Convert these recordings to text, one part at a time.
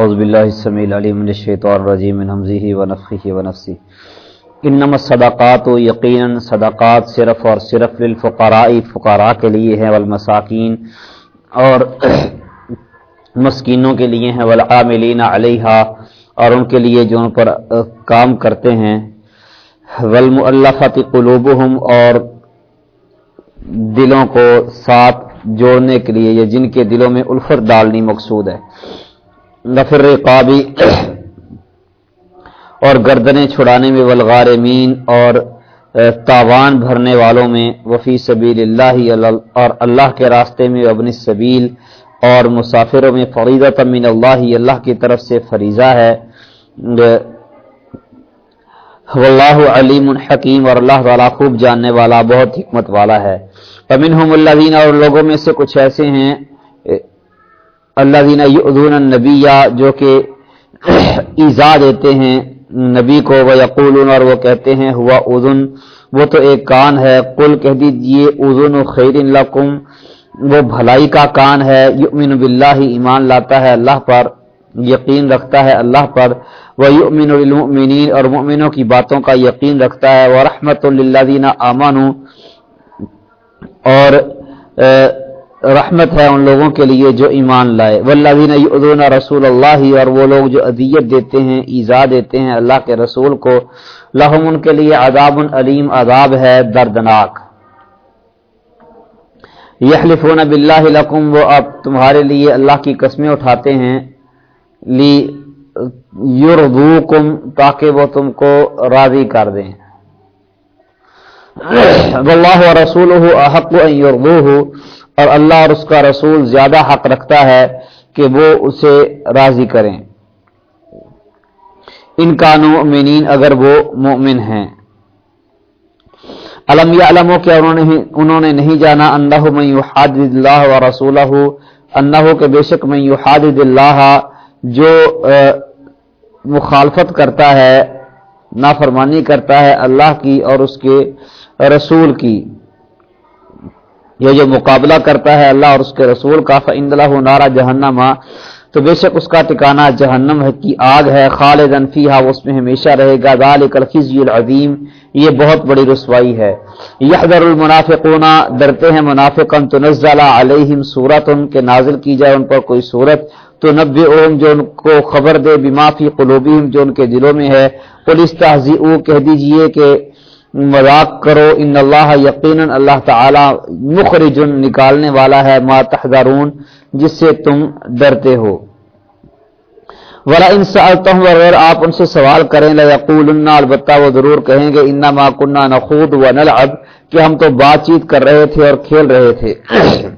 اعوذ باللہ السمیع العلیم من الشیطان الرجیم من حمزه ونفخه ونفسه انما الصدقات یقینا صدقات صرف اور صرف للفقراء، فقراء کے لیے ہیں، والمساکین اور مسکینوں کے لیے ہیں، والعاملین علیہا اور ان کے لیے جو ان پر کام کرتے ہیں. والمؤلفت قلوبهم اور دلوں کو ساتھ جوڑنے کے لیے یا جن کے دلوں میں الفت ڈالنی مقصود ہے. نفر رقابی اور گردنیں چھڑانے میں ولغارمین اور تاوان بھرنے والوں میں، وفی سبیل اللہ اور اللہ کے راستے میں ابن سبیل اور مسافروں میں فریدہ من اللہ اللہ کی طرف سے فریضہ ہے۔ واللہ علیم الحکیم اور اللہ تعالیٰ خوب جاننے والا، بہت حکمت والا ہے۔ فمنہم الذین اور لوگوں میں سے کچھ ایسے ہیں اللہ دینا یؤذون النبی جو کہ ایزا دیتے ہیں نبی کو وہ یقولون اور وہ کہتے ہیں ہوا اذن، وہ تو ایک کان ہے، قل کہہ دیجیے اذن خیر لکم، وہ بھلائی کا کان ہے، یؤمن باللہ ایمان لاتا ہے اللہ پر، یقین رکھتا ہے اللہ پر وہ یؤمن للمؤمنین اور مؤمنوں کی باتوں کا یقین رکھتا ہے وہ رحمت للذین آمنوا اور رحمت ہے ان لوگوں کے لیے جو ایمان لائے۔ والذین یؤذون رسول اللہ اور وہ لوگ جو اذیت دیتے ہیں، ایزا دیتے ہیں اللہ کے رسول کو لہم ان کے لیے عذاب علیم عذاب ہے، دردناک۔ یحلفون باللہ لکم وہ اب تمہارے لیے اللہ کی قسمیں اٹھاتے ہیں۔ لی یرضوکم تاکہ وہ تم کو راضی کر دیں۔ واللہ ورسولہ احق ان یرضوہ اور اللہ اور اس کا رسول زیادہ حق رکھتا ہے کہ وہ اسے راضی کریں۔ ان کانو مؤمنین اگر وہ مؤمن ہیں۔ علم یعلمو کہ انہوں نے انہوں نے نہیں جانا انہو من یحادد اللہ و رسولہ، انہو کہ بے شک من یحادد اللہ، جو مخالفت کرتا ہے، نافرمانی کرتا ہے اللہ کی اور اس کے رسول کی۔ یہ جو مقابلہ کرتا ہے اللہ اور اس کے رسول کا فعند اللہ نارا جہنم تو بے شک اس کا ٹکانا جہنم ہے کی آگ ہے خالد انفیہ اس میں ہمیشہ رہے گا۔ ذالک الخزی العظیم یہ بہت بڑی رسوائی ہے۔ یحذر المنافقون، ڈرتے ہیں منافقن تنزل علیہم سورتن کے نازل کی جائے ان پر کوئی صورت تو نبی اوم جو ان کو خبر دے بمافی قلوبہم جو ان کے دلوں میں ہے۔ قل استہزئوا کہہ دیجیے کہ مذاق کرو، ان اللہ یقینا اللہ تعالی مخرج نکالنے والا ہے ما تحذرون، جس سے تم ڈرتے ہو۔ ولا ان سالتهم اگر آپ ان سے سوال کریں لا البتہ وہ ضرور کہیں گے انما كنا نخوض ونلعب، کہ ہم تو بات چیت کر رہے تھے اور کھیل رہے تھے۔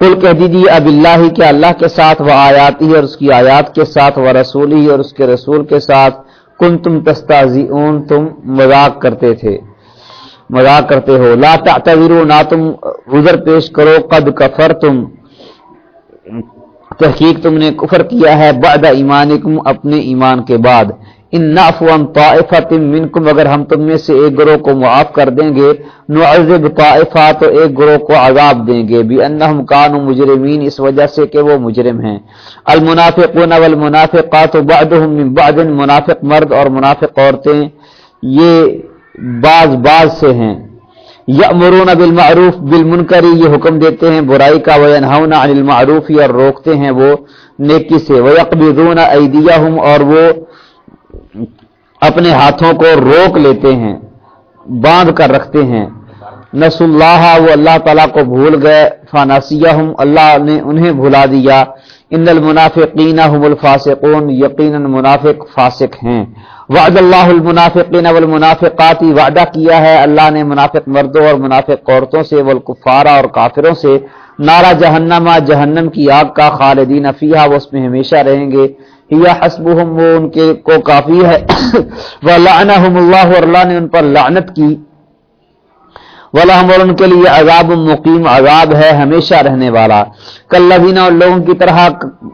قل کہہ دیجیے، اب اللہ کہ اللہ کے ساتھ، وہ آیاتی اور اس کی آیات کے ساتھ، وہ رسول ہی اور اس کے رسول کے ساتھ کن تم تستازی تم مذاق کرتے تھے۔ مذاق کرتے ہو۔ لا تعتذرو نہ تم عذر پیش کرو۔ قد کفر تم تحقیق تم نے کفر کیا ہے بعد ایمانکم، اپنے ایمان کے بعد۔ ان نعفو عن طائفت منکم اگر ہم تم میں سے ایک گروہ کو معاف کر دیں گے، نعذب طائفہ تو ایک گروہ کو عذاب دیں گے۔ بھی انہم کانوا مجرمین اس وجہ سے کہ وہ مجرم ہیں۔ المنافقون والمنافقات بعضهم من بعض، منافق مرد اور منافق عورتیں۔ یہ بعض بعض سے ہیں۔ یامرون بالمعروف بالمنکر یہ حکم دیتے ہیں برائی کا۔ وینہون عن المعروف، اور روکتے ہیں وہ نیکی سے۔ ويقبضون ایدیہم اور وہ اپنے ہاتھوں کو روک لیتے ہیں، باندھ کر رکھتے ہیں۔ نس اللہ وہ اللہ تعالیٰ کو بھول گئے۔ فاناسیہ اللہ نے انہیں بھلا دیا۔ ان المنافقین هم الفاسقون، یقینا منافق فاسق ہیں۔ وعد اللہ المنافقین والمنافقات، وعدہ کیا ہے۔ اللہ نے منافق مردوں اور منافق عورتوں سے، والکفار اور کافروں سے۔ نارا جہنم جہنم کی آگ کا خالدین فیہا، وہ اس میں ہمیشہ رہیں گے۔ یا حسبهم وہ ان کے کو کافی ہے۔ ولعنهم اللہ اور اللہ نے ان پر لعنت کی۔ ولہم اور ان کے لیے عذاب مقیم، عذاب ہے ہمیشہ رہنے والا۔ کلذین اور لوگوں کی طرح،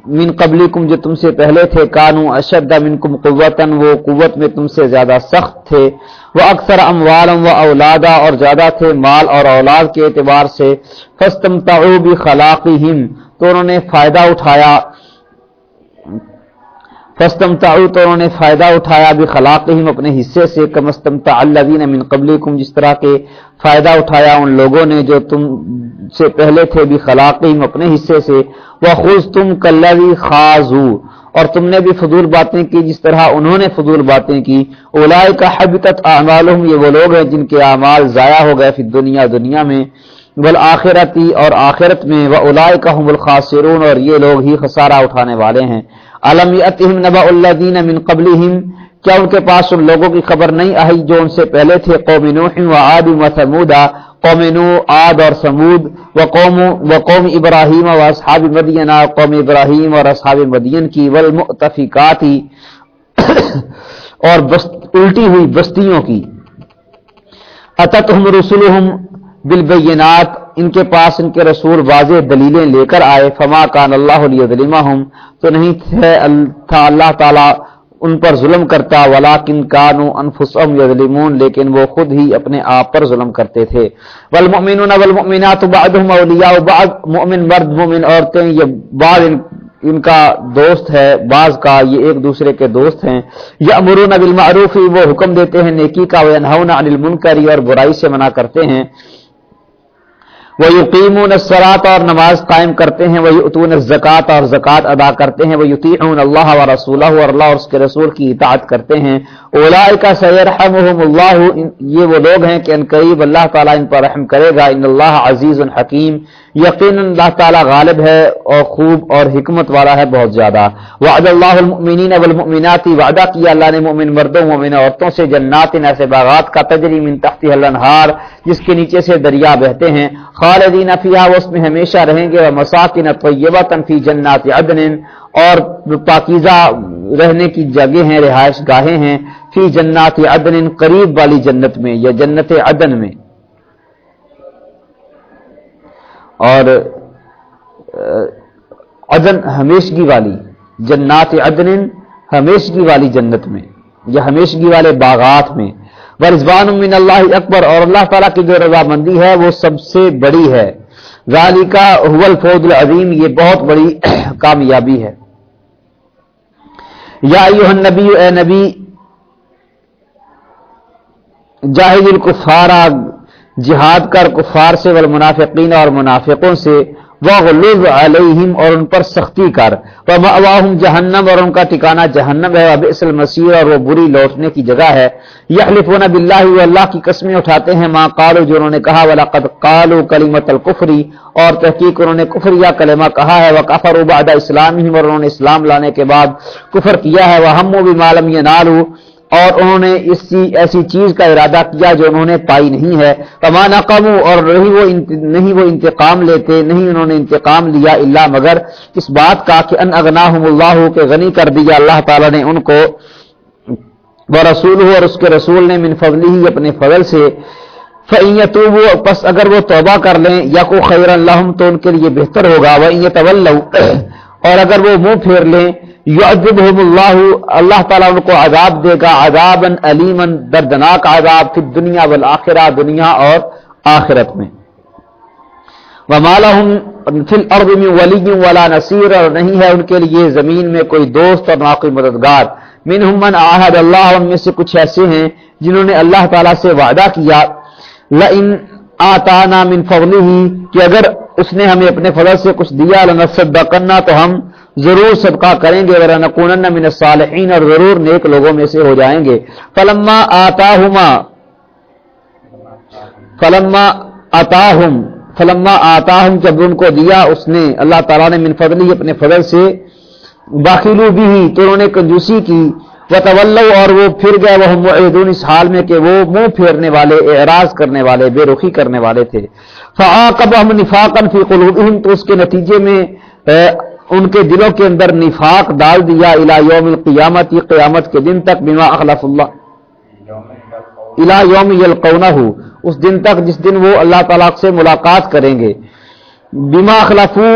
من قبلکم جو تم سے پہلے تھے کانو اشد منکم قوتا وہ قوت میں تم سے زیادہ سخت تھے۔ وہ اکثر اموالم و اولادا اور زیادہ تھے، مال اور اولاد کے اعتبار سے۔ فاستمتعوا بخلاقہم تو تو انہوں نے فائدہ اٹھایا۔ فستم تو انہوں نے فائدہ اٹھایا بھی خلاق اپنے حصے سے کمستم اللہ من قبل جس طرح کے فائدہ اٹھایا ان لوگوں نے جو تم سے پہلے تھے بھی خلاق اپنے حصے سے۔ وہ خوش تم کلوی خاص اور تم نے بھی فضول باتیں کی جس طرح انہوں نے فضول باتیں کی۔ اولائے کا حبت اعمالہم، یہ وہ لوگ ہیں جن کے اعمال ضائع ہو گئے پھر دنیا دنیا میں۔ بل آخرتی اور آخرت میں۔ وہ اولائے کا الخاصرون اور یہ لوگ ہی خسارہ اٹھانے والے ہیں۔ علم نبا اللہ دین من قبل کیا ان کے پاس ان لوگوں کی خبر نہیں آئی جو ان سے پہلے تھے؟ قوم نوح و عاد و سمودا قوم نو عاد اور سمود و قوم و قوم ابراہیم و اصحاب مدین۔ قوم ابراہیم اور اصحاب مدین کی والمؤتفقاتی اور الٹی ہوئی بستیوں کی۔ اتتہم رسولہم بالبینات ان کے پاس ان کے رسول واضح دلیلیں لے کر آئے فما کان اللہ علیہ تو نہیں تھا اللہ تعالی ان پر ظلم کرتا ولاکن کانو انفسهم یظلمون لیکن وہ خود ہی اپنے آپ پر ظلم کرتے تھے۔ والمؤمنون والمؤمنات بعضهم اولیاء بعض مؤمن مرد مؤمن عورتیں یہ بعض ان, ان کا دوست ہے بعض کا یہ ایک دوسرے کے دوست ہیں۔ یامرون بالمعروف وہ حکم دیتے ہیں نیکی کا وینهون عن المنکر اور برائی سے منع کرتے ہیں۔ وہ یقین السرات اور نماز قائم کرتے ہیں وہ اتون زکوٰۃ اور زکوٰۃ ادا کرتے ہیں وہ یقین اللہ و رسول اور اللہ اور اس کے رسول کی اطاعت کرتے ہیں۔ اولا کا سیر اللہ یہ وہ لوگ ہیں کہ ان قریب اللہ تعالیٰ ان پر رحم کرے گا، ان اللہ عزیز الحکیم یقین اللہ تعالیٰ غالب ہے اور خوب اور حکمت والا ہے بہت زیادہ۔ وعد اللہ المؤمنین والمؤمنات، وعدہ کیا اللہ نے مومن مردوں، مومن عورتوں سے، جنات ایسے باغات کا تجری من تحتی الانہار، جس کے نیچے سے دریا بہتے ہیں۔ خالدین فیہا، وہ اس میں ہمیشہ رہیں گے، ومساکن طیبتا فی جنات عدن، اور پاکیزہ رہنے کی جگہ ہیں، رہائش گاہیں ہیں۔ فی جنات عدن قریب والی جنت میں یا جنت عدن میں۔ اور عدن ہمیشگی والی، جنات عدن ہمیشگی والی جنت میں یا ہمیشگی والے باغات میں۔ ورضوان من اللہ اکبر، اور اللہ تعالیٰ کی جو رضامندی ہے وہ سب سے بڑی ہے۔ غالی کا حول فوج العظیم، یہ بہت بڑی کامیابی ہے۔ یا ایوہ النبی، اے نبی جاہد الکفارہ جہاد کر کفار سے والمنافقین اور منافقوں سے وغلظ علیہم اور ان پر سختی کر، ومأواہم جہنم اور ان کا ٹھکانہ جہنم ہے، وبئس المصیر اور وہ بری لوٹنے کی جگہ ہے۔ یحلفون باللہ و اللہ کی قسمیں اٹھاتے ہیں ما قالو، جو انہوں نے کہا، ولقد قالوا کلمۃ الکفر اور تحقیق انہوں نے کفر یا کلمہ کہا ہے وکفروا بعد اسلامہم اور انہوں نے اسلام لانے کے بعد کفر کیا ہے وہموا بما لم ينالوا اور انہوں نے اس ایسی چیز کا ارادہ کیا جو انہوں نے پائی نہیں ہے۔ پمانا کم اور نہیں وہ نہیں وہ انتقام لیتے، نہیں انہوں نے انتقام لیا اللہ مگر اس بات کا کہ ان اگنا اللہ کے غنی کر دیا اللہ تعالی نے ان کو۔ وہ رسول ہو اور اس کے رسول نے من فضلی ہی اپنے فضل سے۔ فعیت پس اگر وہ توبہ کر لیں یا کو خیر اللہ تو ان کے لیے بہتر ہوگا۔ وہ طول اور اگر وہ منہ پھیر لیں یعذبہم اللہ اللہ تعالیٰ ان کو عذاب دے گا، عذابا علیما دردناک عذاب فی الدنیا والآخرہ، دنیا اور آخرت میں۔ وما لهم فی الارض من ولی ولا نصیر، اور نہیں ہے ان کے لیے زمین میں کوئی دوست اور نہ کوئی مددگار۔ منہم من عاہد اللہ، ان میں سے کچھ ایسے ہیں جنہوں نے اللہ تعالیٰ سے وعدہ کیا۔ لئن آتانا من فضلہ، کہ اگر اس نے ہمیں اپنے فضل سے کچھ دیا لنصدقنا تو ہم ضرور صدقہ کریں گے اگر نقون من الصالحین، اور ضرور نیک لوگوں میں سے ہو جائیں گے۔ فلما آتا فلما آتا فلما آتا جب ان کو دیا اس نے، اللہ تعالیٰ نے من فضلی اپنے فضل سے باخلو بھی، تو انہوں نے کنجوسی کی وہ اور وہ پھر گئے وہ معدون اس حال میں کہ وہ منہ پھیرنے والے، اعراض کرنے والے، بے رخی کرنے والے تھے۔ فعاقب ہم نفاقن فی قلوبہم، تو اس کے نتیجے میں ان کے دلوں کے اندر نفاق ڈال دیا الا یوم القیامت، یہ قیامت کے دن تک، بما اخلف اللہ. الا یوم یلقونہ، اس دن تک جس دن وہ اللہ تعالیٰ سے ملاقات کریں گے. بما اخلفو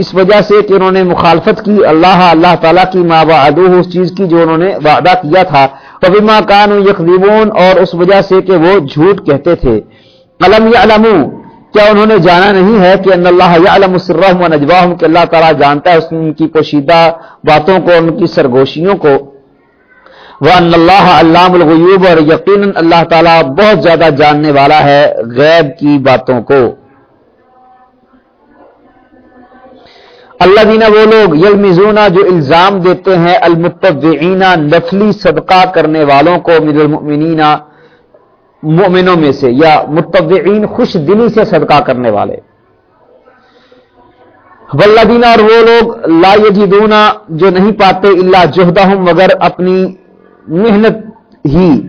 اس وجہ سے کہ انہوں نے مخالفت کی، اللہ اللہ تعالیٰ کی، ما وعدو اس چیز کی جو انہوں نے وعدہ کیا تھا. تو بما کانو یخذبون اور اس وجہ سے کہ وہ جھوٹ کہتے تھے. قلم یعلمو کیا انہوں نے جانا نہیں ہے کہ ان اللہ علم و نجواہم، کہ اللہ تعالیٰ جانتا ہے اس ان کی پوشیدہ باتوں کو، ان کی سرگوشیوں کو؟ وہ ان اللہ علام الغیوب اور یقیناً اللہ تعالیٰ بہت زیادہ جاننے والا ہے غیب کی باتوں کو۔ اللہ دینا وہ لوگ یلمزونا جو الزام دیتے ہیں المتوعین نفلی صدقہ کرنے والوں کو، من المؤمنین مومنوں میں سے یا متوعین خوش دلی سے صدقہ کرنے والے۔ ولدینہ اور وہ لوگ لا یجدونا جو نہیں پاتے اللہ جہدہ مگر اپنی محنت ہی۔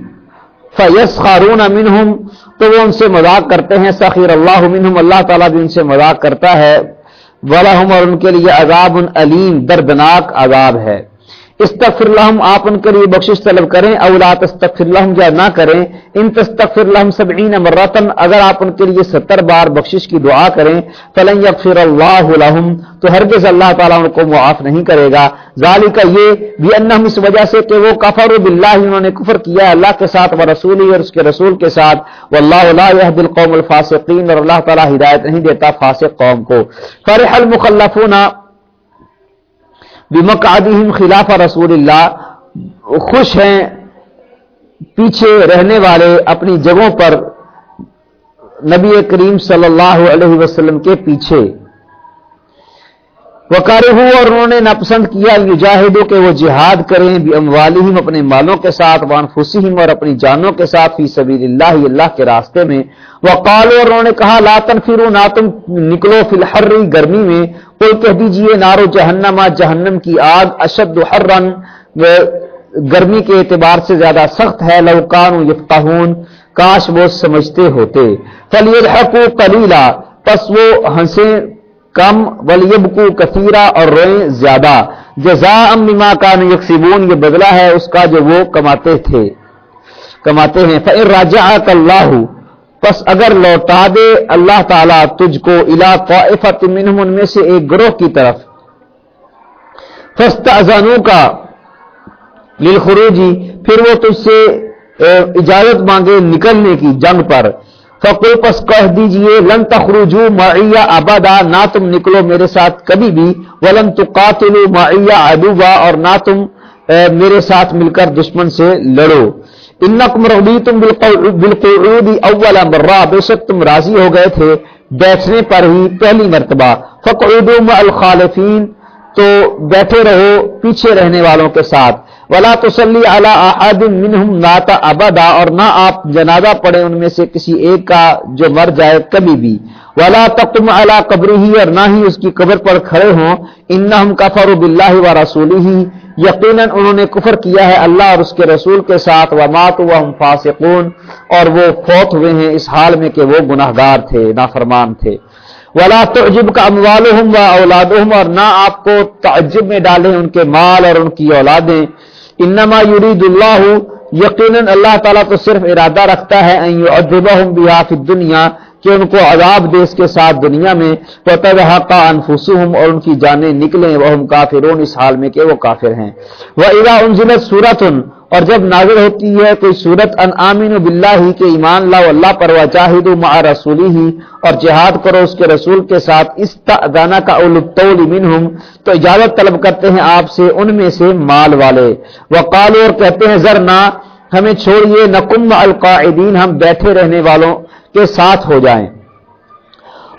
فیس خارون منہم، تو وہ ان سے مذاق کرتے ہیں، سخیر اللہ منہم، اللہ تعالیٰ بھی ان سے مذاق کرتا ہے۔ ولاحم اور ان کے لیے عذاب علیم، دردناک عذاب ہے۔ استغفر لهم آپ ان کے لیے بخشش طلب کریں. اولا تستغفر لهم یا نہ کریں. ان تستغفر لهم 70 مرتن، اگر آپ ان کے لیے 70 بار بخشش کی دعا کریں، فلن يغفر الله لهم تو ہرگز اللہ تعالی ان کو معاف نہیں کرے گا. ذالک یہ بانهم اس وجہ سے کہ وہ کفر بالله انہوں نے کفر کیا ہے اللہ کے ساتھ و رسول اور اس کے رسول کے ساتھ. والله لا يهدي القوم الفاسقين اور اللہ تعالی ہدایت نہیں دیتا فاسق قوم کو. فرح المخلفون بمقعدہم خلاف رسول اللہ خوش ہیں، پیچھے رہنے والے اپنی جگہوں پر نبی کریم صلی اللہ علیہ وسلم کے پیچھے۔ وکار ہو اور انہوں نے ناپسند کیا یجاہدو کہ وہ جہاد کریں بھی اموالہم اپنے مالوں کے ساتھ وانفسہم اور اپنی جانوں کے ساتھ، فی سبیل اللہ اللہ کے راستے میں۔ وقالو اور انہوں نے کہا، لا تنفروا، نہ تم نکلو فی الحر گرمی میں۔ کوئی کہہ دیجیے نارو جہنم جہنم کی آگ اشد حرن۔ گرمی کے اعتبار سے زیادہ سخت ہے۔ لوکان یفتحون کاش وہ سمجھتے ہوتے۔ فلیضحکوا قلیلا، پس وہ ہنسیں کم ولیب کو کثیرہ اور روئیں زیادہ۔ جزا بما کان یکسبون، یہ بدلہ ہے اس کا جو وہ کماتے تھے۔ کماتے ہیں۔ فَإِن رَجَعَكَ اللَّهُ، پس اگر لوٹا دے اللہ تعالیٰ تجھ کو الا طائفت منہم، ان میں سے ایک گروہ کی طرف۔ فستعزنو کا للخروجی پھر وہ تجھ سے اجازت مانگے نکلنے کی جنگ پر۔ فقل پس کہہ دیجیے، لن تخرجو معیہ ابدا نہ تم نکلو میرے ساتھ کبھی بھی، ولن تقاتلو معیہ عدوبا اور نہ تم میرے ساتھ مل کر دشمن سے لڑو۔ انکم رضیتم بالقعود اول مرہ، بے شک تم راضی ہو گئے تھے بیٹھنے پر ہی پہلی مرتبہ۔ فقعدوا مع الخالفین، تو بیٹھے رہو پیچھے رہنے والوں کے ساتھ۔ ولا تسلی علی احد منهم مات ابدا اور نہ آپ جنازہ پڑھے ان میں سے کسی ایک کا جو مر جائے کبھی بھی۔ ولا تقم علی قبره اور نہ ہی اس کی قبر پر کھڑے ہوں۔ انهم كفروا بالله ورسوله۔ یقینا انہوں نے کفر کیا ہے اللہ اور اس کے رسول کے ساتھ۔ ومات وهم فاسقون۔ اور وہ فوت ہوئے ہیں اس حال میں کہ وہ گناہگار تھے، نافرمان تھے۔ ولا تعجب کا اموالهم واولادهم اور نہ آپ کو تعجب میں ڈالیں ان کے مال اور ان کی اولادیں۔ انما یرید اللہ یقیناً اللہ تعالیٰ تو صرف ارادہ رکھتا ہے ان یعذبہم بها فی الدنیا کہ ان کو عذاب دے اس کے ساتھ دنیا میں، وتذهق انفسهم اور ان کی جانیں نکلیں، وهم کافرون اس حال میں کہ وہ کافر ہیں۔ وَإِذَا انزلت سورۃ اور جب نازل ہوتی ہے کوئی صورت، ان آمین باللہ ہی کہ ایمان لاؤ، اللہ پر وجاہد مع رسولی ہی، اور جہاد کرو اس کے رسول کے ساتھ اس استعدانا کا اولطول منہم، تو اجازت طلب کرتے ہیں آپ سے ان میں سے مال والے۔ وقالو اور کہتے ہیں ذرنا ہمیں چھوڑیے نکم القاعدین، ہم بیٹھے رہنے والوں کے ساتھ ہو جائیں۔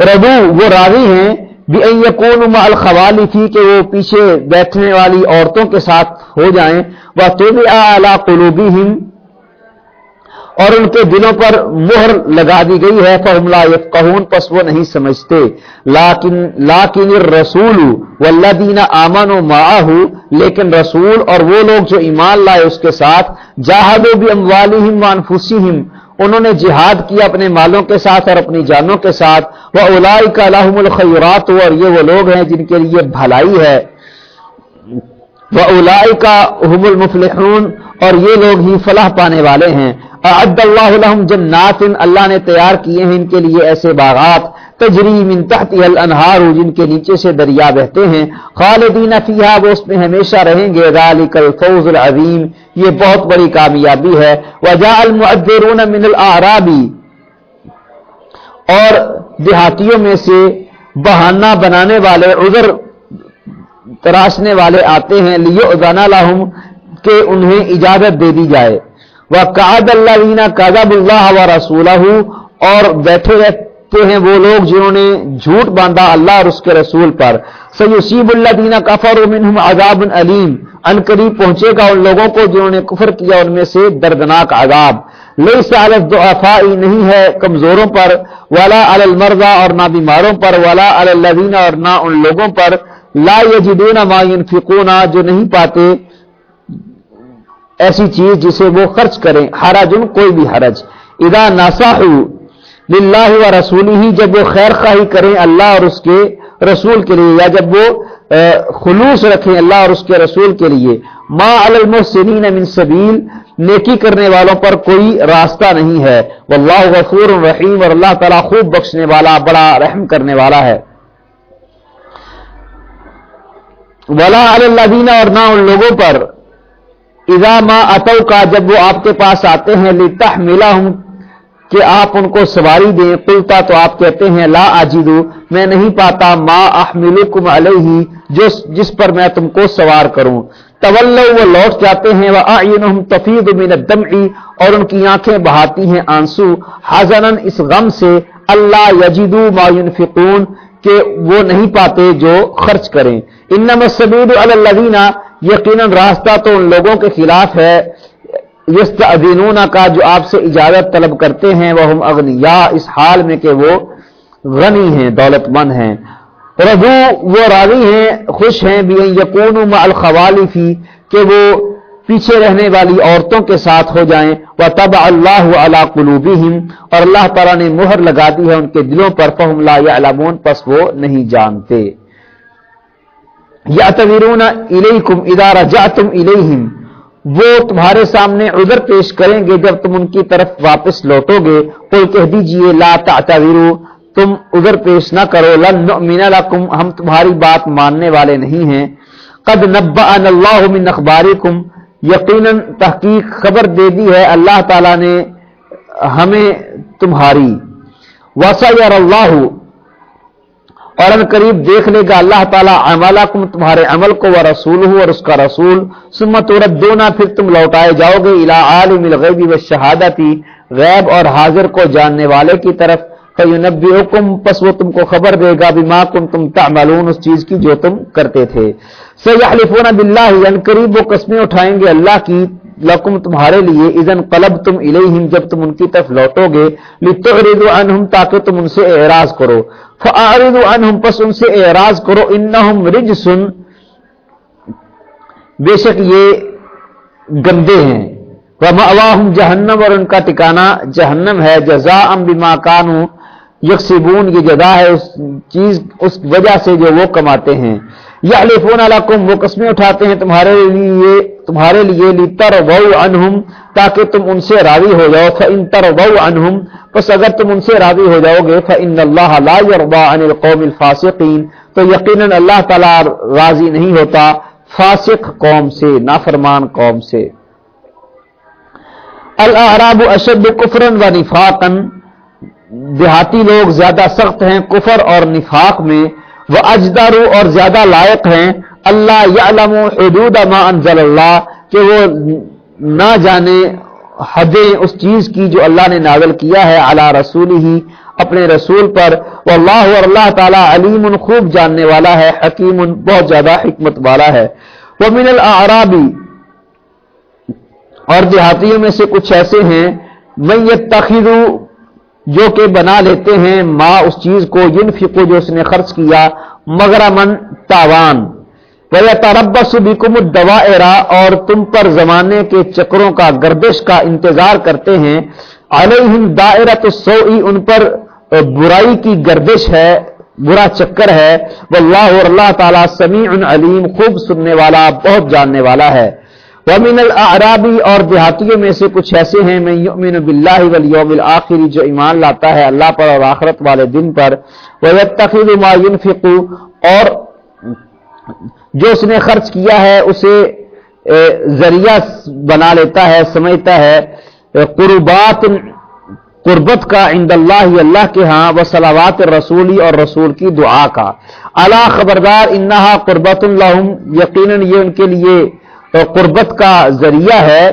ربو وہ راضی ہیں یقون الخوالی تھی کہ وہ پیچھے بیٹھنے والی عورتوں کے ساتھ ہو جائیں وہ تو بھی اور ان کے دلوں پر مہر لگا دی گئی ہے فہملا یفقہون پس وہ نہیں سمجھتے۔ لاکن لاکن الرسول والذین آمنوا معه، لیکن رسول اور وہ لوگ جو ایمان لائے اس کے ساتھ، جاہدوا باموالہم وانفسہم انہوں نے جہاد کیا اپنے مالوں کے ساتھ اور اپنی جانوں کے ساتھ۔ وہ اولا کا الحم الخیرات اور یہ وہ لوگ ہیں جن کے لیے بھلائی ہے۔ وہ اولا کا حم المفلحون، اور یہ لوگ ہی فلاح پانے والے ہیں۔ عد اللہ جنات، اللہ نے تیار کیے ہیں ان کے لیے ایسے باغات۔ تجری من تحت الانہار، جن کے نیچے سے دریا بہتے ہیں۔ خالدین فیہا، وہ اس میں ہمیشہ رہیں گے۔ ذالک الفوز العظیم، یہ بہت بڑی کامیابی ہے۔ وجاء المعذرون من الاعراب، اور دیہاتیوں میں سے بہانہ بنانے والے، عذر تراشنے والے آتے ہیں۔ لیو ادانا لاہم کہ انہیں اجازت دے دی جائے۔ وہ قاد اللہ وینا کاغب اللہ و رسول اور بیٹھے رہتے ہیں وہ لوگ جنہوں نے جھوٹ باندھا اللہ اور اس کے رسول پر۔ سیوسیب اللہ دینا کفر منہم عذاب علیم ان قریب پہنچے گا ان لوگوں کو جنہوں نے کفر کیا، ان میں سے دردناک عذاب۔ لئی سالت دعفائی نہیں ہے کمزوروں پر، ولا المرضى اور نہ بیماروں پر، ولا الذین اور نہ ان لوگوں پر۔ لا یجدون ما ينفقون، جو نہیں پاتے ایسی چیز جسے وہ خرچ کریں۔ حرج کوئی بھی حرج۔ اذا نصحوا للہ و رسول ہی جب وہ خیر خواہی کریں اللہ اور اس کے رسول کے لیے، یا جب وہ خلوص رکھیں اللہ اور اس کے رسول کے لیے۔ ما المحسنین من سبیل، نیکی کرنے والوں پر کوئی راستہ نہیں ہے۔ واللہ غفور رحیم، اور اللہ تعالیٰ خوب بخشنے والا، بڑا رحم کرنے والا ہے۔ ولا الدینہ اور نہ ان لوگوں پر۔ اذا ما اتو کا جب وہ آپ کے پاس آتے ہیں لتح ملا ہوں کہ آپ ان کو سواری دیں۔ قلتا تو آپ کہتے ہیں، لا آجدو، میں نہیں پاتا، ما احملکم علیہ جس جس پر میں تم کو سوار کروں۔ تولو وہ لوٹ جاتے ہیں وہ آئینہم تفید من الدمع، اور ان کی آنکھیں بہاتی ہیں آنسو۔ حزنن اس غم سے، اللہ یجدو ما ينفقون کہ وہ نہیں پاتے جو خرچ کریں۔ انما السبیل علی الذین، یقینا راستہ تو ان لوگوں کے خلاف ہے۔ یستعذنون کا جو آپ سے اجازت طلب کرتے ہیں وہ ہم اغنیا اس حال میں کہ وہ غنی ہیں دولت مند ہیں۔ رضو، وہ راضی ہیں، خوش ہیں بھی یقون مع الخوالفی کہ وہ پیچھے رہنے والی عورتوں کے ساتھ ہو جائیں۔ وہ تب اللہ علا قلوبہم اور اللہ تعالیٰ نے مہر لگا دی ہے ان کے دلوں پر۔ فہم لا یعلمون پس وہ نہیں جانتے۔ یا تغیرون الیکم اذا رجعتم الیہم وہ تمہارے سامنے عذر پیش کریں گے جب تم ان کی طرف واپس لوٹو گے کوئی کہہ دیجیے، لا تعتذروا، تم عذر پیش نہ کرو۔ لن نؤمن لکم، ہم تمہاری بات ماننے والے نہیں ہیں۔ قد نبأنا اللہ من اخبارکم، یقیناً تحقیق خبر دے دی ہے۔ اللہ تعالی نے ہمیں تمہاری۔ وسیر اللہ اور ان قریب دیکھ لے گا اللہ تعالیٰ عملہ کم تمہارے عمل کو وہ رسول ہو اور اس کا رسول سمت عورت دونا پھر تم لوٹائے جاؤ گے الا عالم الغیبی و شہادتی غیب اور حاضر کو جاننے والے کی طرف، فینبئکم، پس وہ تم کو خبر دے گا بما کن تم تعملون، اس چیز کی جو تم کرتے تھے۔ سیحلفون باللہ ان قریب وہ قسمیں اٹھائیں گے اللہ کی، لکم تمہارے لیے، اذن قلب تم الیہم، جب تم ان کی طرف لوٹو گے لتغردوا عنہم، تاکہ تم ان سے اعراض کرو۔ فاعرضوا عنہم پس ان سے اعراض کرو انہم رجسن بے شک یہ گندے ہیں۔ ومأواہم جہنم اور ان کا ٹکانہ جہنم ہے۔ جزاء بما کانوا یکسبون یہ جزا ہے اس چیز، اس وجہ سے جو وہ کماتے ہیں۔ یحلفون علیکم وہ قسمیں اٹھاتے ہیں تمہارے لیے تمہارے لیے لترضوا عنہم تاکہ تم ان سے راضی ہو جاؤ فان ترضوا عنہم پس اگر تم ان سے راضی ہو جاؤ گے فان اللہ لا يرضى عن القوم الفاسقین تو یقینا اللہ تعالی راضی نہیں ہوتا فاسق قوم سے، نافرمان قوم سے۔ الاعراب اشد کفرا و نفاقا دیہاتی لوگ زیادہ سخت ہیں کفر اور نفاق میں۔ وہ اجدارو اور زیادہ لائق ہیں۔ اللہ یعلم حدود ما انزل اللہ کہ وہ نہ جانے حدیں اس چیز کی جو اللہ نے نازل کیا ہے اللہ رسول ہی اپنے رسول پر۔ وہ اللہ اور اللہ تعالی علیم خوب جاننے والا ہے، حکیم بہت زیادہ حکمت والا ہے۔ وہ من الاعرابی اور دیہاتیوں میں سے کچھ ایسے ہیں میں یہ تخیرو جو کہ بنا لیتے ہیں ماں اس چیز کو ین جو اس نے خرچ کیا مغرمن تاوان۔ تربس بکم الدوا اور تم پر زمانے کے چکروں کا گردش کا انتظار کرتے ہیں۔ علیہم دائرت السوئی ان پر برائی کی گردش ہے، برا چکر ہے۔ واللہ اور اللہ تعالی سمیع علیم خوب سننے والا، بہت جاننے والا ہے۔ ومن الاعرابی اور دیہاتیوں میں سے کچھ ایسے ہیں میں یؤمن باللہ والیوم الاخر جو ایمان لاتا ہے اللہ پر اور آخرت والے دن پر۔ ويتخذ ما ينفق، اور جو اس نے خرچ کیا ہے، اسے ذریعہ بنا لیتا ہے سمجھتا ہے۔ قربات، قربت کا عند اللہ اللہ کے ہاں و صلاوات رسولی اور رسول کی دعا کا۔ اللہ خبردار، انہا قربت اللہ یقیناً یہ ان کے لیے قربت کا ذریعہ ہے۔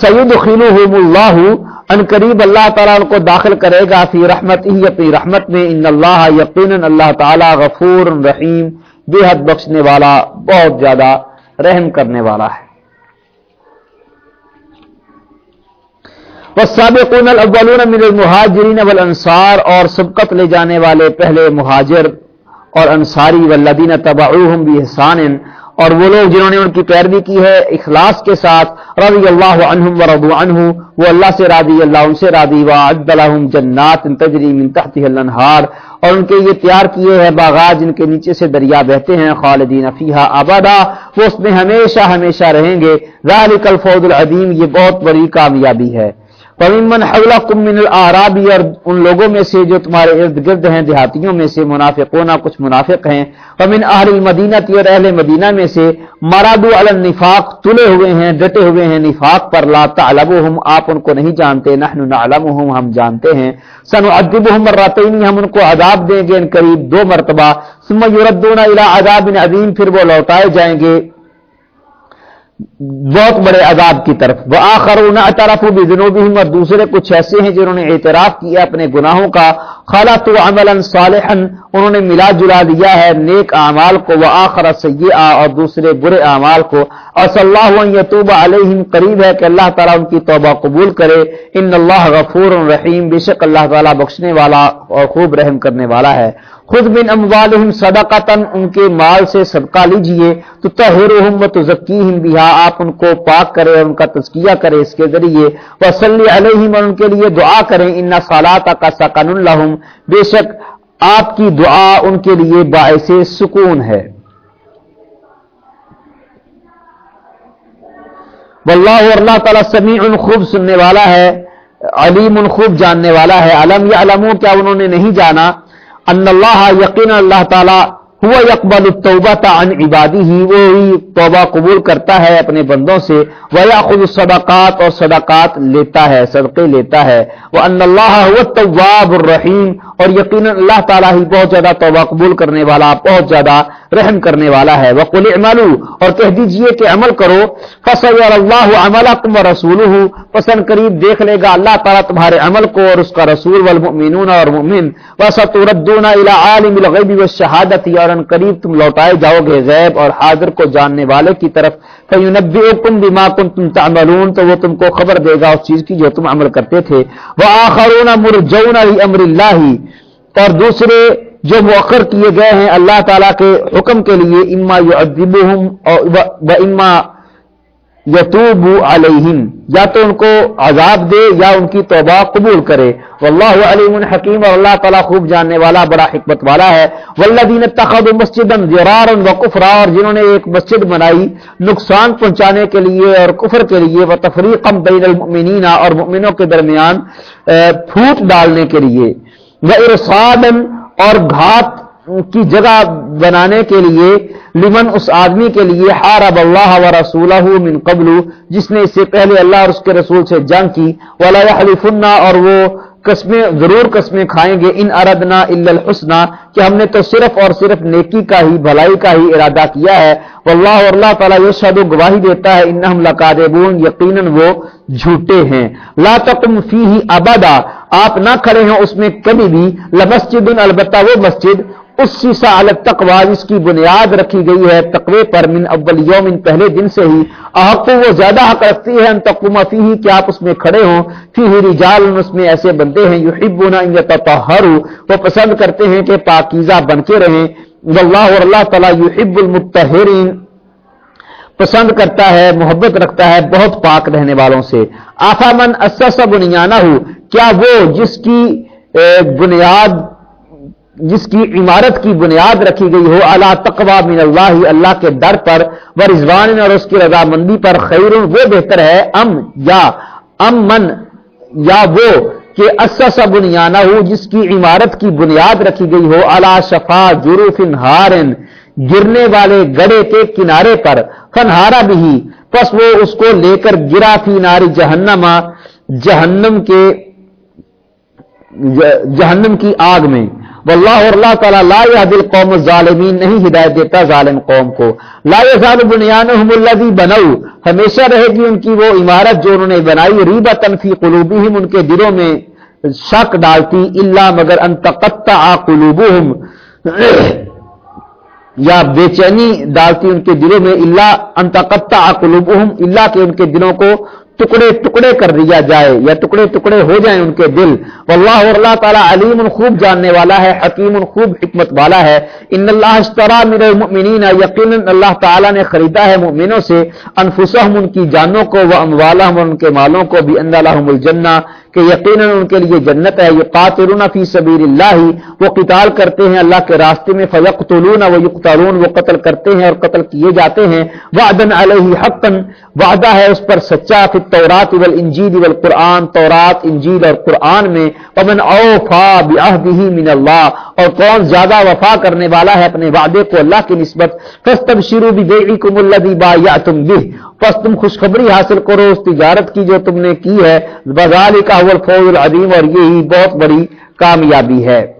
سید خلوحم اللہ، ان قریب اللہ تعالیٰ کو داخل کرے گا، فی رحمت ہی اپنی رحمت میں، ان اللہ یقیناً اللہ تعالیٰ غفور رحیم۔ بے حد بخشنے والا، بہت زیادہ رحم کرنے والا ہے۔ والسابقون الاولون من المہاجرین والانصار اور سبقت لے جانے والے پہلے مہاجر اور انصاری والذین تبعوہم بإحسان اور وہ لوگ جنہوں نے ان کی پیروی کی ہے اخلاص کے ساتھ، رضی اللہ عنہم ورضو عنہ، وہ اللہ سے راضی، اللہ ان سے راضی وعد لهم جنات تجری من تحتها الانہار اور ان کے یہ تیار کیے ہیں باغات جن کے نیچے سے دریا بہتے ہیں، خالدین فیہا ابدا وہ اس میں ہمیشہ ہمیشہ رہیں گے۔ ذالک الفوز العظیم یہ بہت بڑی کامیابی ہے۔ من حولکم من العرابی اور ان لوگوں میں سے جو تمہارے ارد گرد ہیں، دیہاتیوں میں سے، منافقون، کچھ منافق ہیں۔ ومن اہل المدینہ تی اور اہل مدینہ میں سے مرادو علی النفاق، تلے ہوئے ہیں، ڈٹے ہوئے ہیں۔ نفاق پر لا تعلمهم آپ ان کو نہیں جانتے، نحن نعلمهم ہم جانتے ہیں۔ سنعذبهم مرتين ہم ان کو عذاب دیں گے ان قریب دو مرتبہ۔ ثم يردون الى عذاب عظیم پھر وہ لوٹائے جائیں گے۔ بہت بڑے عذاب کی طرف۔ وہ آخر طرف بھی اور دوسرے کچھ ایسے ہیں جنہوں نے اعتراف کیا اپنے گناہوں کا۔ خالہ تو عمل صالح انہوں نے ملا جلا دیا ہے نیک اعمال کو۔ وہ آخر سیاح اور دوسرے برے اعمال کو۔ اور صلی اللہ یتوب علیہم، قریب ہے کہ اللہ تعالیٰ ان کی توبہ قبول کرے۔ ان اللہ غفور الرحیم بے شک اللہ تعالیٰ بخشنے والا اور خوب رحم کرنے والا ہے۔ خود بن اموالہم صدقتن ان کے مال سے صدقہ لیجیے۔ تو تہرہم و تزکیہم بہا۔ آپ ان کو پاک کرے اور ان کا تزکیہ کرے اس کے ذریعے۔ وصلی علیہم اور ان کے لیے دعا کریں۔ ان صلاۃ کا سکن لہم بے شک آپ کی دعا ان کے لیے باعث سکون ہے۔ واللہ اور اللہ تعالی سمیع خوب سننے والا ہے، علیم خوب جاننے والا ہے۔ علم یا علموں کیا انہوں نے نہیں جانا؟ ان اللہ یقین اللہ تعالیٰ ہوا یقبل التوبہ عن عبادی ہی وہی توبہ قبول کرتا ہے اپنے بندوں سے وہ خود صدقات اور صدقات لیتا ہے، صدقے لیتا ہے۔ وہ ان اللہ هو التواب الرحیم اور یقینا اللہ تعالیٰ ہی بہت زیادہ توبہ قبول کرنے والا، بہت زیادہ رحم کرنے والا ہے۔ وقل اعملوا، اور کہہ دیجیے کہ عمل کرو۔ فصل اللہ عملکم ورسولہ پسند قریب دیکھ لے گا اللہ تعالیٰ تمہارے عمل کو اور اس کا رسول والمؤمنون اور مؤمن وستردون الى عالم الغیب والشہادت اور ان قریب تم لوٹائے جاؤ گے غیب اور حاضر کو جاننے والے کی طرف۔ فینبئکم بما کنتم تعملون تو وہ تم کو خبر دے گا اس چیز کی جو تم عمل کرتے تھے۔ واخرون مرجون لامر اللہ اور دوسرے جو مؤخر کیے گئے ہیں اللہ تعالیٰ کے حکم کے لیے اما یعذبہم و اما یتوب علیہم، یا تو ان کو عذاب دے، یا ان کی توبہ قبول کرے۔ واللہ علیم حکیم، اور اللہ تعالیٰ خوب جاننے والا، بڑا حکمت والا ہے۔ والذین اتخذوا مسجدا ضرارا وکفرا اور جنہوں نے ایک مسجد بنائی نقصان پہنچانے کے لیے اور کفر کے لیے وتفریقا بین المؤمنین، اور مؤمنوں کے درمیان پھوٹ ڈالنے کے لیے۔ وارصادا اور گھات کی جگہ بنانے کے لیے، لمن اس آدمی کے لیے حارب اللہ و رسول من قبل، جس نے اس سے پہلے اللہ اور اس کے رسول سے جنگ کی، ولا يحلفن، اور وہ قسمیں، ضرور قسمیں کھائیں گے ان اردنا الا الحسنى، کہ ہم نے تو صرف اور صرف نیکی کا ہی، بھلائی کا ہی ارادہ کیا ہے۔ واللہ اور اللہ تعالی یشهد گواہی دیتا ہے انہم لکاذبون یقینا وہ جھوٹے ہیں۔ لا تقم فیہ ابدا آپ نہ کھڑے ہیں اس میں کبھی بھی، لمسجد، البتہ وہ مسجد اس سیسا الگ تقوا جس کی بنیاد رکھی گئی ہے، تقوی پر من اول یوم ان پہلے دن سے ہی۔ آپ وہ زیادہ حق رکھتی ہے، ان تقوما فی ہی کہ آپ اس میں کھڑے ہوں۔ فی ہی رجال، اس میں ایسے بندے ہیں، یحبون ان یتطہروا۔ وہ پسند کرتے ہیں کہ پاکیزہ بن کے رہیں۔ واللہ اور اللہ تعالی یحب المطہرین پسند کرتا ہے، محبت رکھتا ہے، بہت پاک رہنے والوں سے۔ آفا من اسس بنیانہ ہو کیا وہ جس کی بنیاد جس کی عمارت کی بنیاد رکھی گئی ہو اللہ تقوا من اللہ اللہ کے در پر، و رضوان اور اس کی رضامندی پر خیر، وہ بہتر ہے ام یا، ام من یا وہ کہ اسس بنیانہ ہو جس کی عمارت کی بنیاد رکھی گئی ہو اللہ شفا جروف ہارن گرنے والے گڑے کے کنارے پر فنہارا بھی، پس وہ اس کو لے کر گرا فی ناری جہنما جہنم کے، جہنم کی آگ میں۔ واللہ اور اللہ تعالیٰ لا دل قوم ظالمین نہیں ہدایت دیتا ظالم قوم کو۔ لا ظال بنیانہم الذی بنو۔ ہمیشہ رہے گی ان کی وہ عمارت جو انہوں نے بنائی ریبا تنفی قلوبہم، ان کے دلوں میں شک ڈالتی اللہ مگر ان تقطع قلوبہم۔ یا بے چینی ڈالتی ان کے دلوں میں اللہ ان تقطع قلوبہم اللہ کے ان کے دلوں کو ٹکڑے ٹکڑے کر دیا جائے یا ٹکڑے ٹکڑے ہو جائیں ان کے دل۔ واللہ اور اللہ تعالیٰ علیم خوب جاننے والا ہے، حکیم خوب حکمت والا ہے۔ ان اللہ اشترا من المؤمنین، یقین اللہ تعالیٰ نے خریدا ہے مؤمنوں سے۔ انفسہم، ان کی جانوں کو وہ اموالہم ان کے مالوں کو۔ بھی ان لہم الجنہ۔ کہ یقیناً ان کے لیے جنت ہے یہ قاتلون فی سبیل اللہ وہ قتال کرتے ہیں اللہ کے راستے میں، فیقتلون و یقتلون، وہ قتل کرتے ہیں اور قتل کیے جاتے ہیں۔ وعدن علیہ حقا، وعدہ ہے اس پر سچا فی التورات والانجیل والقرآن، تورات، انجیل اور قرآن میں۔ ومن اوفا بعہدہ من اللہ، اور کون زیادہ وفا کرنے والا ہے اپنے وعدے کو اللہ کی نسبت۔ فاستبشروا ببیعکم الذی بایعتم به پس تم خوشخبری حاصل کرو، اس تجارت کی جو تم نے کی ہے۔ بغال کا فوج العظیم اور یہی بہت بڑی کامیابی ہے۔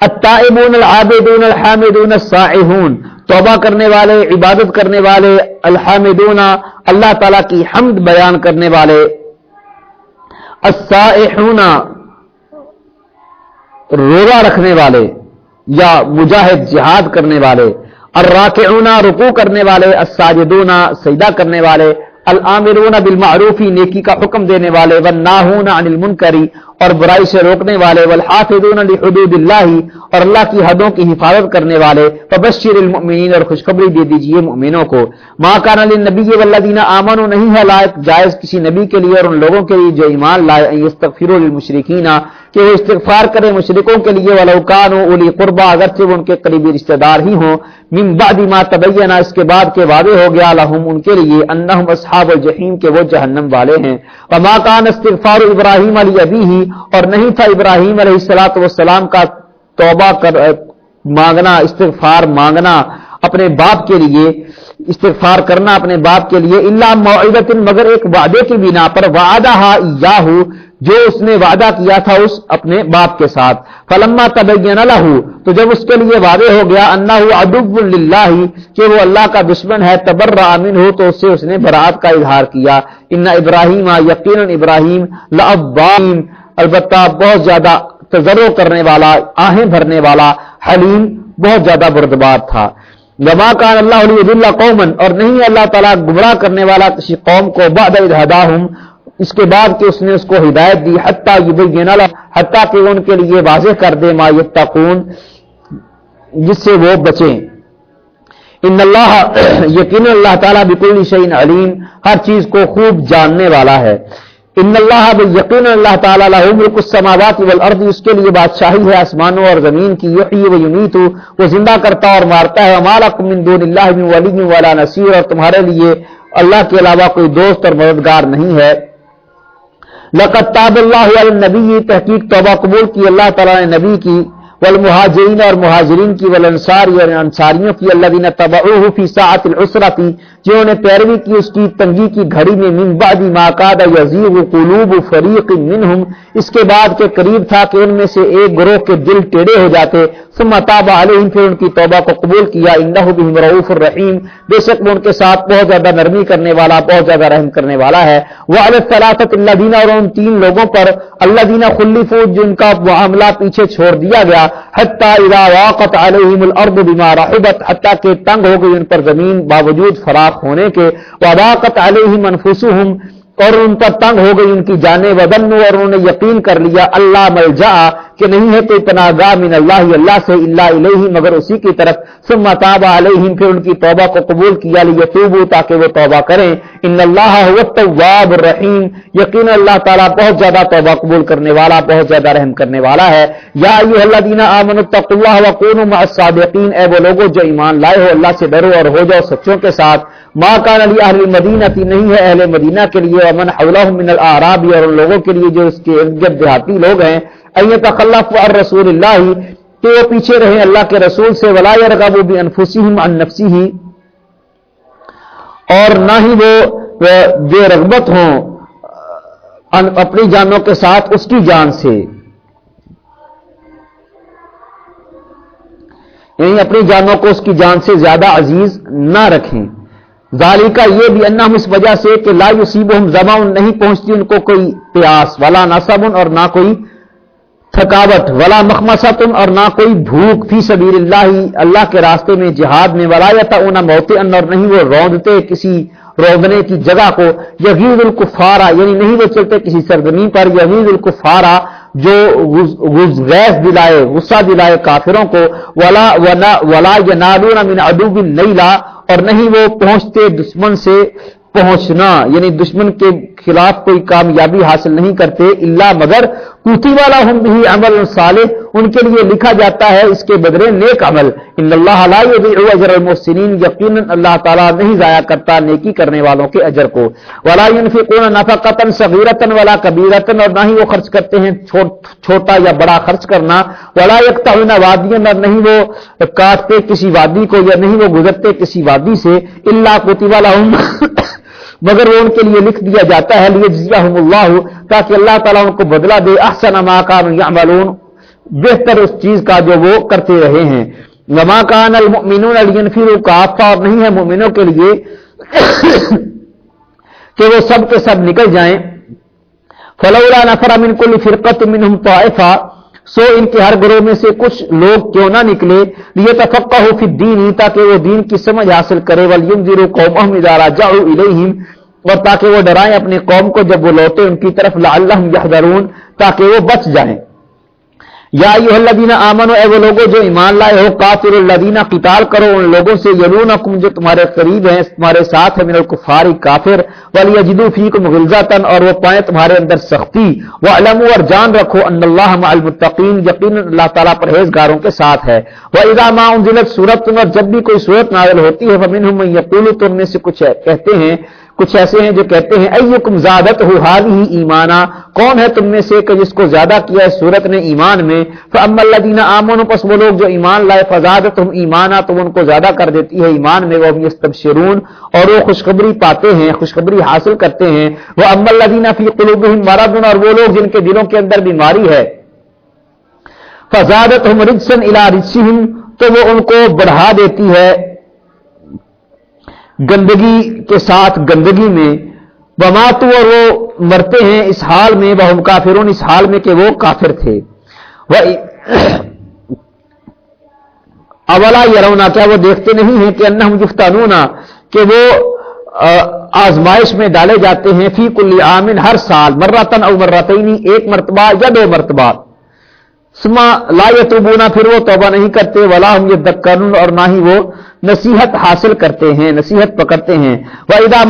التائبون العابدون الحامدون السائحون توبہ کرنے والے، عبادت کرنے والے، الحامدون، اللہ تعالی کی حمد بیان کرنے والے۔ السائحون روزہ رکھنے والے یا مجاہد جہاد کرنے والے۔ الراکعون رکوع کرنے والے، الساجدون سجدہ کرنے والے العامرون بالمعروفی نیکی کا حکم دینے والے، والناہون عن المنکری اور برائی سے روکنے والے، والحافظون لحدود اللہ اور اللہ کی حدوں کی حفاظت کرنے والے، فبشر المؤمنین اور خوشخبری دے دیجیے مؤمنوں کو۔ ما کان للنبی والذین آمنوا، نہیں ہے لائق جائز کسی نبی کے لیے اور ان لوگوں کے لیے جو ایمان لائے ان یستغفروا للمشرکین کہ وہ استغفار کریں مشرکوں کے لیے ولو اولی قربا، اگرچہ وہ ان کے قریبی رشتہ دار ہی ہوں۔ من بعد ما تبینا، اس کے بعد کے وعدے ہو گیا لهم ان کے لیے انہم اصحاب الجحیم، کہ وہ جہنم والے ہیں۔ وما کان استغفار ابراہیم علی ابیہ، اور نہیں تھا ابراہیم علیہ السلاۃ والسلام کا توبہ کر، مانگنا، استغفار مانگنا اپنے باپ کے لیے، استغفار کرنا اپنے باپ کے لیے اللہ معدت مگر ایک وعدے کی بنا پر وعدہ یاہو جو اس نے وعدہ کیا تھا اس اپنے باپ کے ساتھ۔ فلما تبین لہو تو جب اس کے لیے وعدے ہو گیا انہ ادب اللہ کہ وہ اللہ کا دشمن ہے تبر امین ہو تو اس سے اس نے برات کا اظہار کیا۔ ان ابراہیم یقین ابراہیم لبام البتہ بہت زیادہ تجرب کرنے والا، آہیں بھرنے والا، حلیم، بہت زیادہ بردبار تھا۔ جما کان اللہ علیہ قومن اور نہیں اللہ تعالیٰ گمراہ کرنے والا کسی قوم کو بعد ہوں اس کے بعد کہ اس نے اس کو ہدایت دی، حتیٰ حتیٰ کہ ان کے لیے واضح کر دے، ما یتقون، جس سے وہ بچیں۔ ان اللہ یقین اللہ تعالیٰ بکل شعین علیم، ہر چیز کو خوب جاننے والا ہے۔ ان اللہ یقین اللہ تعالیٰ ملک السماوات والارض، اس کے لیے بادشاہی ہے آسمانوں اور زمین کی، یحیی و یمیت، وہ زندہ کرتا اور مارتا ہے۔ من دون اللہ من ولی ولا نصیر، اور تمہارے لیے اللہ کے علاوہ کوئی دوست اور مددگار نہیں ہے۔ لقد تاب اللہ علیہ نبی تحقیق توبہ قبول کی اللہ تعالیٰ نے نبی کی والمہاجرین اور مہاجرین کی والانصار اور انصاریوں کی اللہ دینا تبعوہ فی ساعت العسرہ کی جنہوں نے پیروی کی، اس کی تنگی کی گھڑی میں من بعد ما قاد یزیغ قلوب فریق منہم، اس کے بعد کے قریب تھا کہ ان میں سے ایک گروہ کے دل ٹیڑے ہو جاتے، ثم تاب علیہم، پھر ان کی توبہ کو قبول کیا انہ بہم رؤوف الرحیم، بے شک وہ ان کے ساتھ بہت زیادہ نرمی کرنے والا، بہت زیادہ رحم کرنے والا ہے۔ وعلی الثلاثه الذين اور ان تین لوگوں پر اللہ الذين خلفوا جن کا معاملہ پیچھے چھوڑ دیا گیا حتی اذا واقت علیہم الارض بما رحبت حتی کہ تنگ ہو گئی ان پر زمین باوجود فراخ ہونے کے واقت علیہم انفسهم اور ان پر تنگ ہو گئی ان کی جانے وظنوا، اور انہوں نے یقین کر لیا، اللہ ملجا کہ نہیں ہے کوئی پناہ گاہ من اللہ اللہ سے اللہ علیہ مگر اسی کی طرف ثم تاب علیہم، پھر ان کی توبہ کو قبول کیا، لیتوبوا تاکہ وہ توبہ کریں۔ ان اللہ هو التواب الرحیم۔ یقین اللہ تعالی بہت زیادہ توبہ قبول کرنے والا، بہت زیادہ رحم کرنے والا ہے۔ یا ایھا الذین آمنوا اتقوا اللہ وکونوا مع الصادقین۔ اے وہ لوگوں جو ایمان لائے ہو، اللہ سے ڈرو اور ہو جاؤ سچوں کے ساتھ۔ ما کان علی اہل مدینہ نہیں ہے اہل مدینہ کے لیے۔ امن حولهم من الاعراب اور ان لوگوں کے لیے جو اس کے ارد دیہاتی لوگ ہیں۔ تخلف عن رسول اللہ کہ وہ پیچھے رہیں اللہ کے رسول سے، ولا یرغبوا ان نفسی ہی اور نہ ہی وہ بے رغبت ہوں اپنی جانوں کے ساتھ اس کی جان سے۔ یعنی اپنی جانوں کو اس کی جان سے زیادہ عزیز نہ رکھیں۔ ظالی کا یہ بھی انہم اس وجہ سے کہ لا یصیبہم زماؤن نہیں پہنچتی ان کو کوئی پیاس، ولا نصب اور نہ کوئی تھکاوٹ، ولا مخمسن اور نہ کوئی بھوک فی سبیر اللہ اللہ کے راستے میں جہاد میں ولایتا اونا موت ان اور نہیں، وہ روندتے کسی روندنے کی جگہ کو یغید الکفارا یعنی نہیں وہ چلتے کسی سرزمین پر یغید الکفارا، جو غیظ دلائے، غصہ دلائے کافروں کو، ولا ولا ینالون من عدو نیلا اور نہیں وہ پہنچتے دشمن سے پہنچنا یعنی دشمن کے خلاف کوئی کامیابی حاصل نہیں کرتے اللہ مگر کوتی والا ہم بھی عمل صالح، ان کے لیے لکھا جاتا ہے اس کے بدلے نیک عمل۔ ان اللہ اجر المحسنین، یقینا اللہ تعالیٰ نہیں ضائع کرتا نیکی کرنے والوں کے اجر کو۔ ولا ينفقون نفقتا صغیرتا ولا کبیرتا اور نہ ہی وہ خرچ کرتے ہیں چھوٹا یا بڑا خرچ کرنا۔ ولا يقطعون وادیا، اور نہیں وہ کاٹتے کسی وادی کو یا نہیں وہ گزرتے کسی وادی سے۔ اللہ کوتی والا مگر وہ ان کے لیے لکھ دیا جاتا ہے اللہ تاکہ اللہ تعالیٰ ان کو بدلا دے احسن ما یعملون بہتر اس چیز کا جو وہ کرتے رہے ہیں۔ وما کان المؤمنون لینفروا کافا اور نہیں ہے مومنوں کے لیے۔ کہ وہ سب کے سب نکل جائیں۔ فلولا نفر من كل فرقه منهم طائفه سو ان کے ہر گروہ میں سے کچھ لوگ کیوں نہ نکلے یہ تفقہ ہو پھر دین تاکہ وہ دین کی سمجھ حاصل کرے ولیم زیرو قوم ادارہ جاؤ الہم اور تاکہ وہ ڈرائیں اپنی قوم کو جب وہ لوٹے ان کی طرف لا اللہ تاکہ وہ بچ جائیں۔ یا الذین آمنو، اے وہ لوگوں جو ایمان لائے ہو، کافر الذین قتال کرو، ان لوگوں سے یلونکم، جو تمہارے قریب ہیں، تمہارے ساتھ ہیں، من الکفار کافر ولیجدوا فیکم غلظتا، اور وہ پائیں تمہارے اندر سختی، وعلموا اور جان رکھو ان اللہ مع المتقین، یقینا اللہ تعالی پرہیزگاروں کے ساتھ ہے۔ واذا ما انزلت سورۃ اور جب بھی کوئی سورت نازل ہوتی ہے، فمنهم من یقول تم میں سے کچھ کہتے ہیں کچھ ایسے ہیں جو کہتے ہیں ایکم زادت ہو حال ہی ایمانا؟ کون ہے تم میں سے کہ جس کو زیادہ کیا ہے سورت نے ایمان میں؟ فم اللہ دینا آمن پس وہ لوگ جو ایمان لائے فضادت ہم ایمانا، تو ان کو زیادہ کر دیتی ہے ایمان میں وہ شرون اور وہ خوشخبری پاتے ہیں، خوشخبری حاصل کرتے ہیں۔ وہ ام اللہ دینا فی قلوب مرد اور وہ لوگ جن کے دلوں کے اندر بیماری ہے۔ فضادت ہم رجسن الا رجسہم، تو وہ ان کو بڑھا دیتی ہے۔ گندگی کے ساتھ گندگی میں بماتو اور وہ مرتے ہیں اس حال میں بہم کافرون اس حال میں کہ وہ کافر تھے۔ اولا یرونا، کیا وہ دیکھتے نہیں ہیں کہ انہم یفتانونا کہ وہ آزمائش میں ڈالے جاتے ہیں۔ فی کل عامن ہر سال مرتن او مرتینی، ایک مرتبہ یا دو مرتبہ سما لا یتوبونا پھر وہ توبہ نہیں کرتے، ولا ہم یہ اور نہ ہی وہ نصیحت حاصل کرتے ہیں، نصیحت پکڑتے ہیں۔ وہ ادا